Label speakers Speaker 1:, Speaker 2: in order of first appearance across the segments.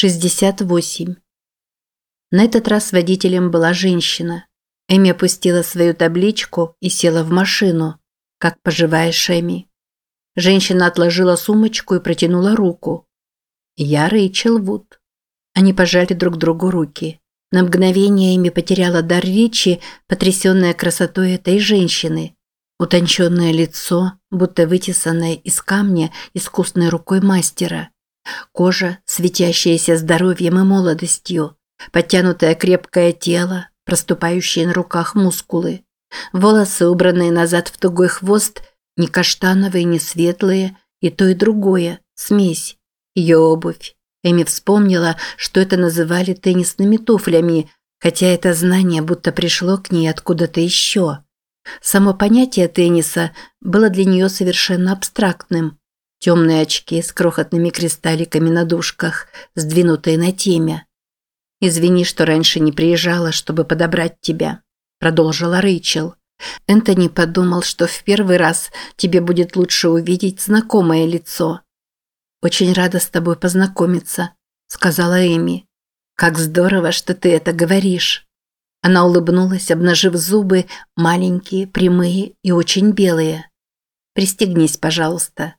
Speaker 1: 68. На этот раз водителем была женщина. Эми опустила свою табличку и села в машину. «Как поживаешь, Эми?» Женщина отложила сумочку и протянула руку. «Я Рэйчел Вуд». Они пожали друг другу руки. На мгновение Эми потеряла дар речи, потрясенная красотой этой женщины. Утонченное лицо, будто вытесанное из камня искусной рукой мастера – Кожа, светящаяся здоровьем и молодостью, подтянутое крепкое тело, проступающие на руках мускулы. Волосы, убранные назад в тугой хвост, не каштановые, не светлые, и то и другое, смесь. Ее обувь. Эми вспомнила, что это называли теннисными туфлями, хотя это знание будто пришло к ней откуда-то еще. Само понятие тенниса было для нее совершенно абстрактным. Темные очки с крохотными кристалликами на дужках, сдвинутые на теме. «Извини, что раньше не приезжала, чтобы подобрать тебя», – продолжила Рэйчел. «Энтони подумал, что в первый раз тебе будет лучше увидеть знакомое лицо». «Очень рада с тобой познакомиться», – сказала Эми. «Как здорово, что ты это говоришь». Она улыбнулась, обнажив зубы, маленькие, прямые и очень белые. «Пристегнись, пожалуйста»,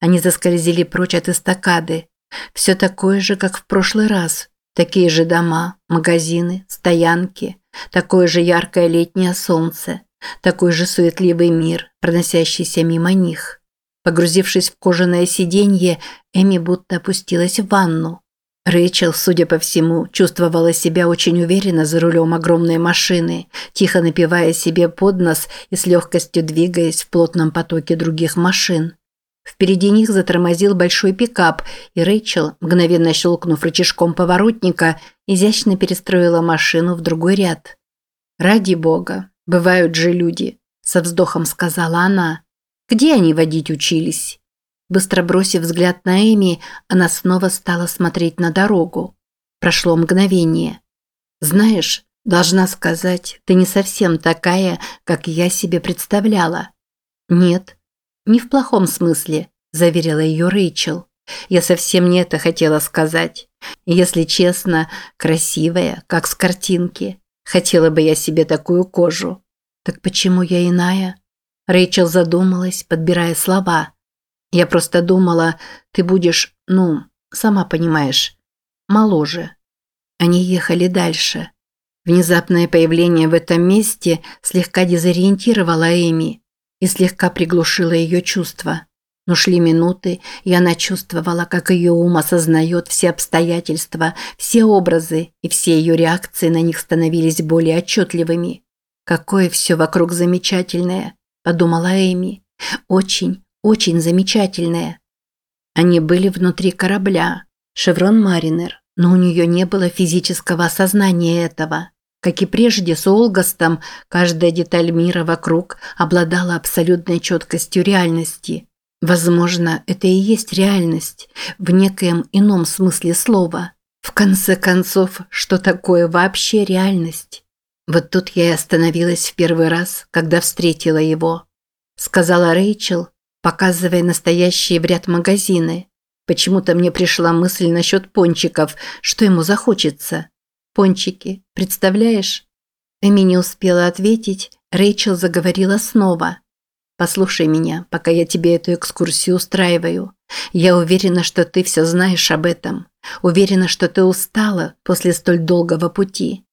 Speaker 1: они заскользили прочь от эстакады. Все такое же, как в прошлый раз. Такие же дома, магазины, стоянки, такое же яркое летнее солнце, такой же суетливый мир, проносящийся мимо них. Погрузившись в кожаное сиденье, Эми будто опустилась в ванну. Рэйчел, судя по всему, чувствовала себя очень уверенно за рулем огромной машины, тихо напивая себе под нос и с легкостью двигаясь в плотном потоке других машин. Впереди них затормозил большой пикап, и Рэйчел, мгновенно щелкнув рычажком поворотника, изящно перестроила машину в другой ряд. «Ради бога, бывают же люди», – со вздохом сказала она. «Где они водить учились?» Быстро бросив взгляд на Эми, она снова стала смотреть на дорогу. Прошло мгновение. «Знаешь, должна сказать, ты не совсем такая, как я себе представляла». «Нет», «Не в плохом смысле», – заверила ее Рэйчел. «Я совсем не это хотела сказать. Если честно, красивая, как с картинки. Хотела бы я себе такую кожу». «Так почему я иная?» Рэйчел задумалась, подбирая слова. «Я просто думала, ты будешь, ну, сама понимаешь, моложе». Они ехали дальше. Внезапное появление в этом месте слегка дезориентировало Эми и слегка приглушила ее чувства. Но шли минуты, и она чувствовала, как ее ум осознает все обстоятельства, все образы, и все ее реакции на них становились более отчетливыми. «Какое все вокруг замечательное», – подумала Эми. «Очень, очень замечательное». Они были внутри корабля, «Шеврон Маринер», но у нее не было физического осознания этого. Как и прежде с Олгастом, каждая деталь мира вокруг обладала абсолютной четкостью реальности. Возможно, это и есть реальность, в некоем ином смысле слова. В конце концов, что такое вообще реальность? Вот тут я и остановилась в первый раз, когда встретила его. Сказала Рэйчел, показывая настоящие в ряд магазины. Почему-то мне пришла мысль насчет пончиков, что ему захочется. Пончики, представляешь? Эми не успела ответить, Рэйчел заговорила снова. Послушай меня, пока я тебе эту экскурсию устраиваю. Я уверена, что ты все знаешь об этом. Уверена, что ты устала после столь долгого пути.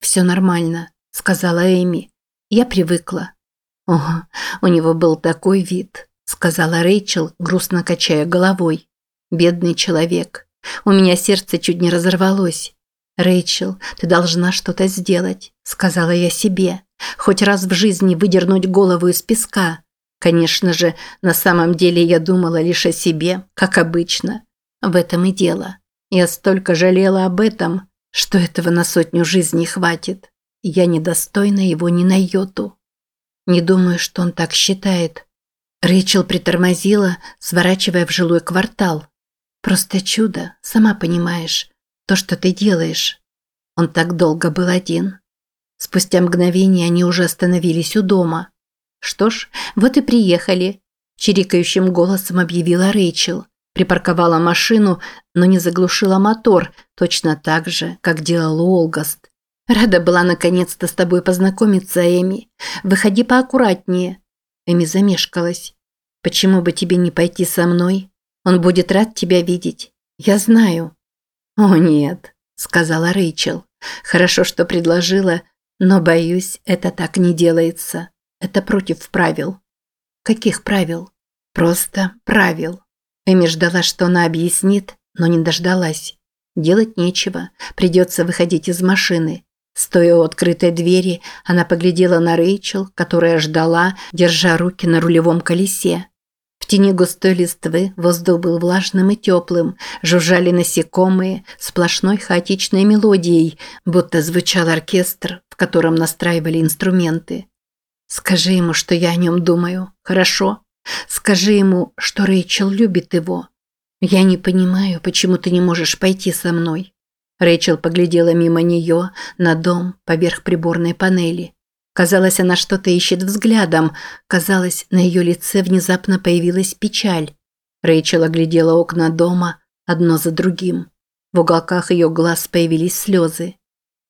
Speaker 1: Все нормально, сказала Эми. Я привыкла. Ого, у него был такой вид, сказала Рэйчел, грустно качая головой. Бедный человек. У меня сердце чуть не разорвалось. «Рэйчел, ты должна что-то сделать», – сказала я себе. «Хоть раз в жизни выдернуть голову из песка». Конечно же, на самом деле я думала лишь о себе, как обычно. В этом и дело. Я столько жалела об этом, что этого на сотню жизней хватит. Я недостойна его ни на йоту. Не думаю, что он так считает. Рэйчел притормозила, сворачивая в жилой квартал. Просто чудо, сама понимаешь. То, что ты делаешь. Он так долго был один. Спустя мгновение они уже остановились у дома. Что ж, вот и приехали, чирикающим голосом объявила Рэйчел. припарковала машину, но не заглушила мотор, точно так же, как делал Уолгаст. «Рада была наконец-то с тобой познакомиться, Эми. Выходи поаккуратнее». Эми замешкалась. «Почему бы тебе не пойти со мной? Он будет рад тебя видеть. Я знаю». «О, нет», – сказала Рэйчел. «Хорошо, что предложила, но, боюсь, это так не делается. Это против правил». «Каких правил?» «Просто правил». Эми ждала, что она объяснит, но не дождалась. Делать нечего, придется выходить из машины. Стоя у открытой двери, она поглядела на Рэйчел, которая ждала, держа руки на рулевом колесе. Тени густой листвы воздух был влажным и теплым, жужжали насекомые, сплошной хаотичной мелодией, будто звучал оркестр, в котором настраивали инструменты. «Скажи ему, что я о нем думаю, хорошо? Скажи ему, что Рэйчел любит его. Я не понимаю, почему ты не можешь пойти со мной». Рэйчел поглядела мимо нее на дом поверх приборной панели. Казалось, она что-то ищет взглядом. Казалось, на ее лице внезапно появилась печаль. Рэйчел оглядела окна дома, одно за другим. В уголках ее глаз появились слезы.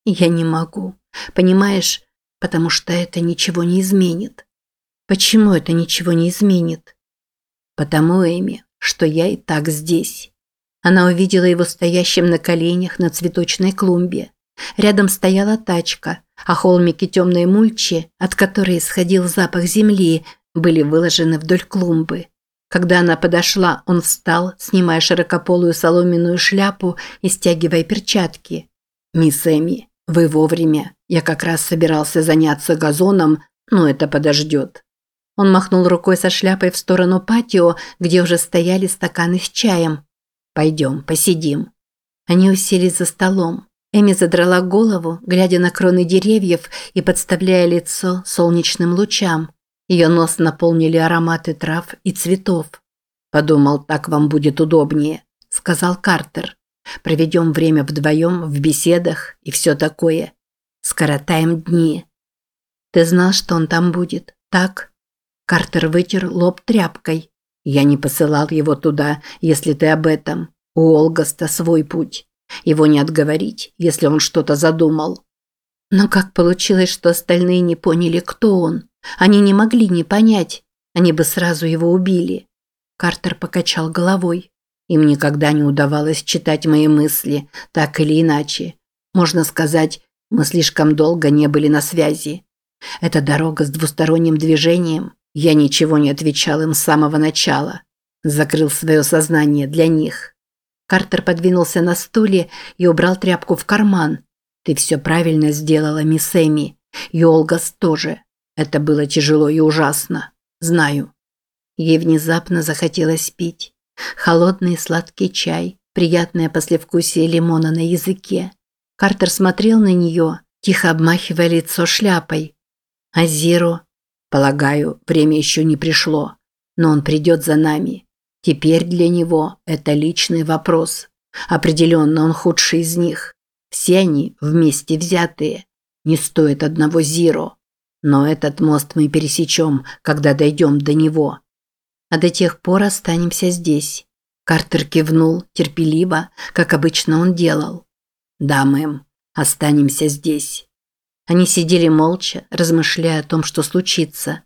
Speaker 1: «Я не могу. Понимаешь, потому что это ничего не изменит». «Почему это ничего не изменит?» «Потому, Эми, что я и так здесь». Она увидела его стоящим на коленях на цветочной клумбе. Рядом стояла тачка, а холмики темной мульчи, от которой исходил запах земли, были выложены вдоль клумбы. Когда она подошла, он встал, снимая широкополую соломенную шляпу и стягивая перчатки. «Мисс Эми, вы вовремя. Я как раз собирался заняться газоном, но это подождет». Он махнул рукой со шляпой в сторону патио, где уже стояли стаканы с чаем. Пойдем, посидим». Они уселись за столом. Эми задрала голову, глядя на кроны деревьев и подставляя лицо солнечным лучам. Ее нос наполнили ароматы трав и цветов. «Подумал, так вам будет удобнее», – сказал Картер. «Проведем время вдвоем в беседах и все такое. Скоротаем дни». «Ты знал, что он там будет, так?» Картер вытер лоб тряпкой. Я не посылал его туда, если ты об этом. У Олгаста свой путь. Его не отговорить, если он что-то задумал. Но как получилось, что остальные не поняли, кто он? Они не могли не понять. Они бы сразу его убили. Картер покачал головой. Им никогда не удавалось читать мои мысли, так или иначе. Можно сказать, мы слишком долго не были на связи. Эта дорога с двусторонним движением я ничего не отвечал им с самого начала. Закрыл свое сознание для них. Картер подвинулся на стуле и убрал тряпку в карман. «Ты все правильно сделала, мисс Эми. И Олгас тоже. Это было тяжело и ужасно. Знаю». Ей внезапно захотелось пить. Холодный сладкий чай, приятное послевкусие лимона на языке. Картер смотрел на нее, тихо обмахивая лицо шляпой. А Зиро Полагаю, время еще не пришло, но он придет за нами. Теперь для него это личный вопрос. Определенно он худший из них. Все они вместе взятые. Не стоит одного Зиро. Но этот мост мы пересечем, когда дойдем до него. А до тех пор останемся здесь. Картер кивнул, терпеливо, как обычно он делал. Да, мэм, останемся здесь. Они сидели молча, размышляя о том, что случится.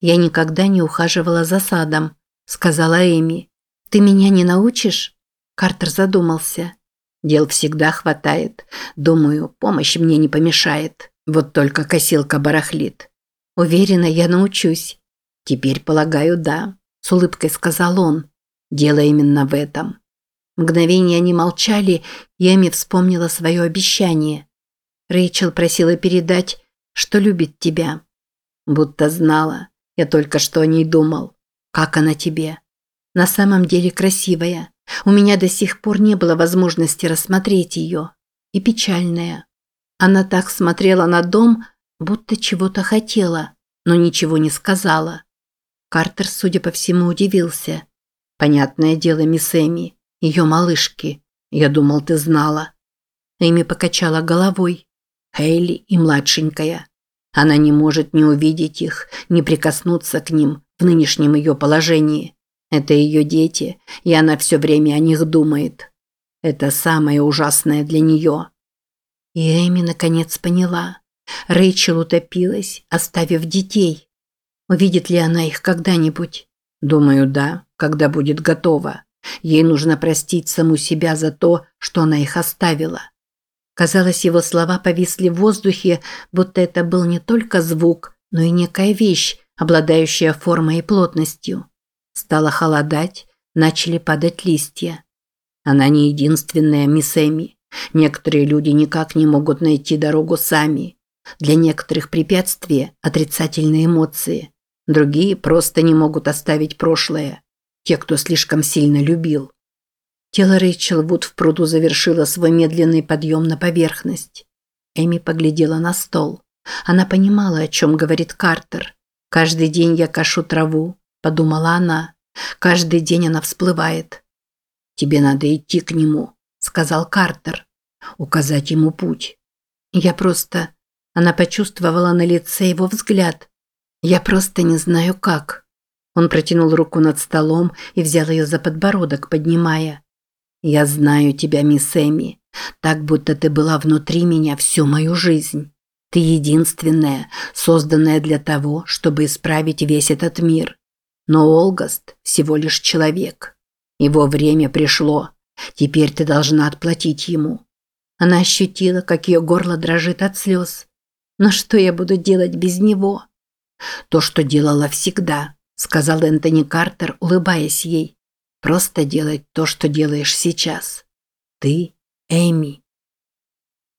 Speaker 1: «Я никогда не ухаживала за садом», – сказала Эми. «Ты меня не научишь?» Картер задумался. «Дел всегда хватает. Думаю, помощь мне не помешает. Вот только косилка барахлит. Уверена, я научусь». «Теперь, полагаю, да», – с улыбкой сказал он. «Дело именно в этом». Мгновение они молчали, и Эми вспомнила свое обещание – Рэйчел просила передать, что любит тебя. Будто знала. Я только что о ней думал. Как она тебе? На самом деле красивая. У меня до сих пор не было возможности рассмотреть ее. И печальная. Она так смотрела на дом, будто чего-то хотела, но ничего не сказала. Картер, судя по всему, удивился. Понятное дело, мисс Эми, ее малышки. Я думал, ты знала. Эми покачала головой. Хейли и младшенькая. Она не может не увидеть их, не прикоснуться к ним в нынешнем ее положении. Это ее дети, и она все время о них думает. Это самое ужасное для нее. И Эми наконец поняла. Рэйчел утопилась, оставив детей. Увидит ли она их когда-нибудь? Думаю, да, когда будет готова. Ей нужно простить саму себя за то, что она их оставила. Казалось, его слова повисли в воздухе, будто это был не только звук, но и некая вещь, обладающая формой и плотностью. Стало холодать, начали падать листья. Она не единственная мисс Эми. Некоторые люди никак не могут найти дорогу сами. Для некоторых препятствия – отрицательные эмоции. Другие просто не могут оставить прошлое. Те, кто слишком сильно любил. Тело Рэйчел Вуд в пруду завершило свой медленный подъем на поверхность. Эми поглядела на стол. Она понимала, о чем говорит Картер. «Каждый день я кашу траву», – подумала она. «Каждый день она всплывает». «Тебе надо идти к нему», – сказал Картер. «Указать ему путь». «Я просто...» Она почувствовала на лице его взгляд. «Я просто не знаю как». Он протянул руку над столом и взял ее за подбородок, поднимая. «Я знаю тебя, мисс Эми, так будто ты была внутри меня всю мою жизнь. Ты единственная, созданная для того, чтобы исправить весь этот мир. Но Олгаст всего лишь человек. Его время пришло. Теперь ты должна отплатить ему». Она ощутила, как ее горло дрожит от слез. Но что я буду делать без него? То, что делала всегда, сказал Энтони Картер, улыбаясь ей. Просто делать то, что делаешь сейчас. Ты, Эми.